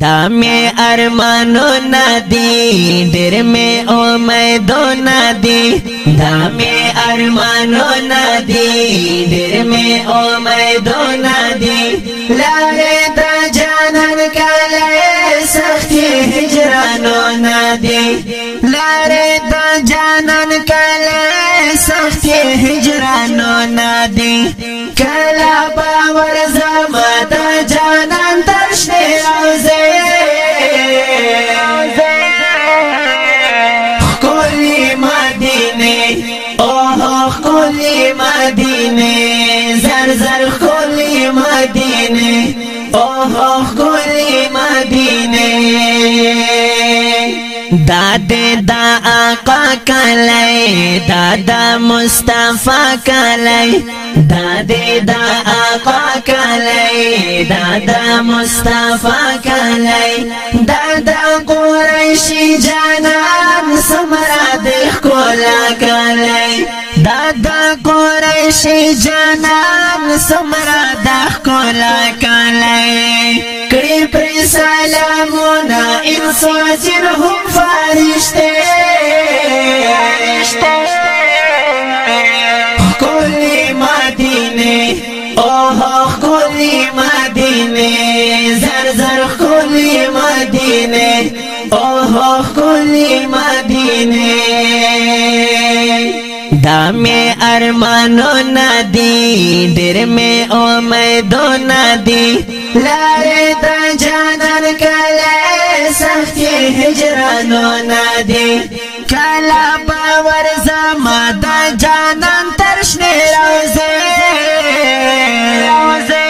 دا می ارمانو ندی ډېر می امیدو ندی دا می ارمانو ندی ډېر می امیدو ندی لارې د جانان کله سختي هجرانو ندی لارې د جانان کله سختي هجرانو ندی کله باور ز خلی مدینه زر زر خلی مدینه اوه اوه خلی مدینه دا دې دا آقا کله دا دا مصطفی کله دا دې دا آقا کله دا دا مصطفی کله دا دا قریشی جانان سمرا دې کولا کله دادا قریشی جانان سمرا دا کولا کالای کړي پر سلامونه انسان هم دا می ارمانو ندی دیر می امیدو ندی لاری دا جانان کلی سختی حجرانو ندی کلا باور زما دا جانان ترشنی روزی روزی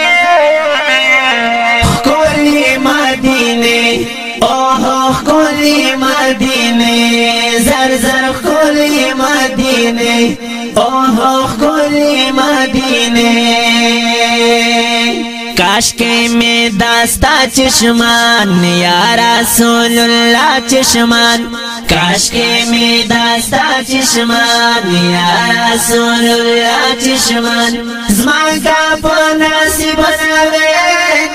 خکولی مدینی اوه خکولی مدینی زرزر مدینه اوه ګل مدینه کاش کې می داستا چشمان یا رسول الله چشمان کاش کې می داستا چشمان یا رسول الله چشمان زما کا په نصیب نوي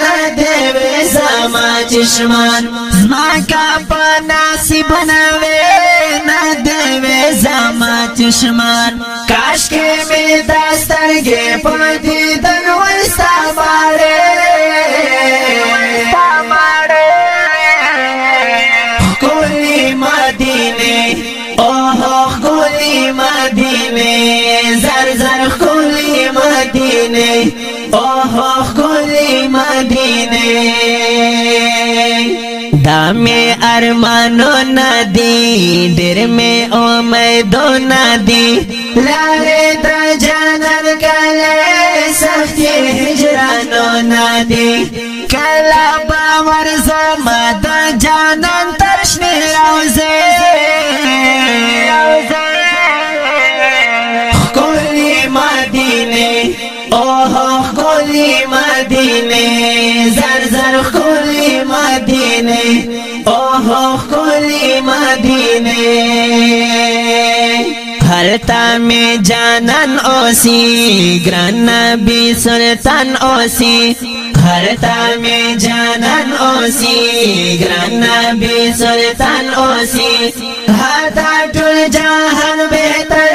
نه دی زما چشمان زما کا په نصیب نوي نه دی چشمان کاش کې مې د سترګې په دې دن وستا باندې مدینه اوه اوه ګلی مدینه دا می ارمانو ندی ډېر می امیدو ندی لارې در جانان کله سختي هجرانو ندی کله باور زما د جانان ترشنه روزه مدینه اوه کلی مدینه زر زر کلی مدینه مدینه اوه خلی مدینه हरता में जानन ओसी ग्रन भी सुल्तान ओसी हरता में जानन ओसी ग्रन भी सुल्तान ओसी हरता टूल जहान बेहतर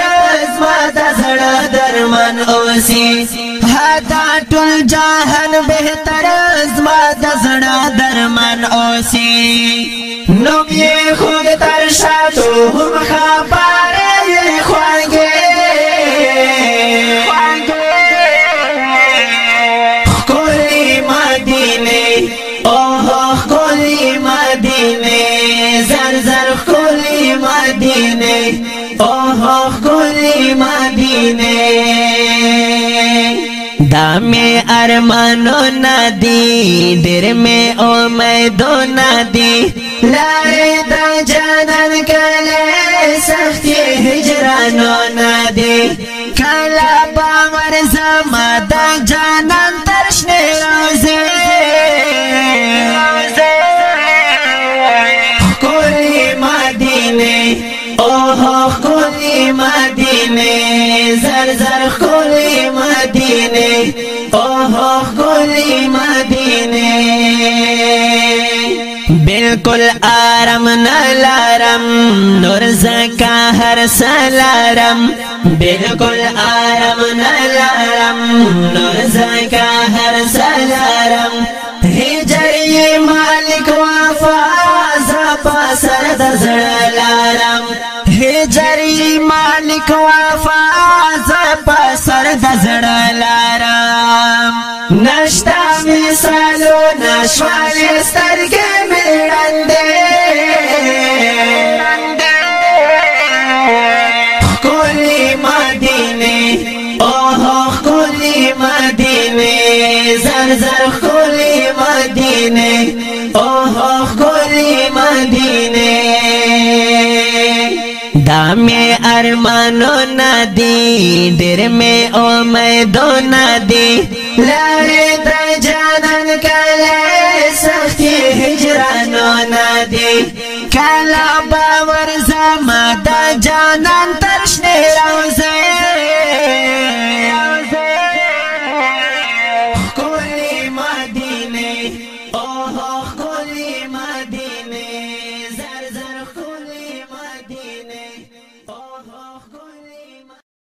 माता सड़ा दरमन ओसी हरता टूल जहान बेहतर माता نوم یې خود تر شاتو هم خاپ دا می ارمانو ندی دیر می امیدو ندی لاری دا جانن کلی سختی هجرانو ندی کلا باور زما دا جانن ترشنی روزی خوری مدینه اوه خوری مدینه زر زر خوری مدینه مدینه اوه ګلی مدینه بالکل آرام نلارم نور زکا هر سلارم بالکل آرام نلارم نور زکا هر سلارم د زړه لارم نشتا مثالو نشوال سترګې مې ړندې ښکلې مدینې اوهو ښکلې مدینې زر زر ښکلې مدینې اوهو ښکلې دا می ارمانو ندی ډېر می امیدو ندی لارې د جانان کله سختي هجرانو ندی کله باور زما د جانان ترشنه روزه